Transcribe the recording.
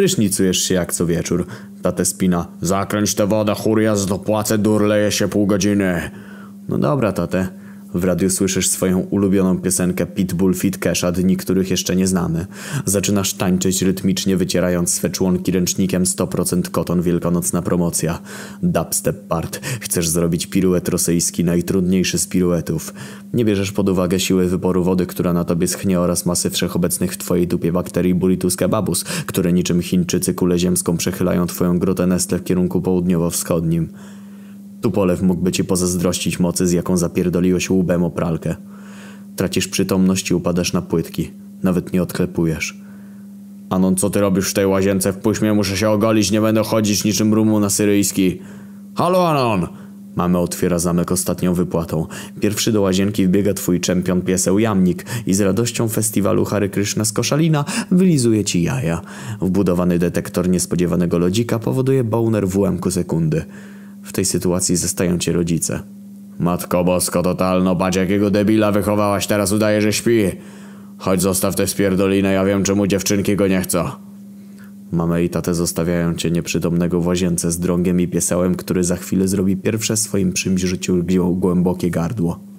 Prysznicujesz się jak co wieczór. Tatę spina. Zakręć tę wodę, churias, dopłacę, durleje się pół godziny. No dobra, tatę. W radiu słyszysz swoją ulubioną piosenkę Pitbull Fit Kesha, dni których jeszcze nie znamy. Zaczynasz tańczyć rytmicznie, wycierając swe członki ręcznikiem 100% koton wielkanocna promocja. Dubstep part. Chcesz zrobić piruet rosyjski, najtrudniejszy z piruetów. Nie bierzesz pod uwagę siły wyporu wody, która na tobie schnie oraz masy wszechobecnych w twojej dupie bakterii Bulitus kebabus, które niczym Chińczycy kulę ziemską przechylają twoją grotę Nestle w kierunku południowo-wschodnim. Tupolew mógłby ci pozazdrościć mocy, z jaką zapierdoliłeś łbem o pralkę. Tracisz przytomność i upadasz na płytki. Nawet nie odklepujesz. Anon, co ty robisz w tej łazience? Wpuść mnie, muszę się ogolić, nie będę chodzić niczym rumu na syryjski. Halo, Anon! Mamy otwiera zamek ostatnią wypłatą. Pierwszy do łazienki wbiega twój czempion pieseł Jamnik i z radością festiwalu Hary Kryszna z Koszalina wylizuje ci jaja. Wbudowany detektor niespodziewanego lodzika powoduje boner w ułamku sekundy. W tej sytuacji zostają cię rodzice. Matko bosko totalno, patrz jakiego debila wychowałaś, teraz udaje, że śpi. Chodź zostaw tę spierdolinę, ja wiem czemu dziewczynki go nie chcą. Mamę i tatę zostawiają cię nieprzytomnego w łazience z drągiem i piesełem, który za chwilę zrobi pierwsze w swoim wziął głębokie gardło.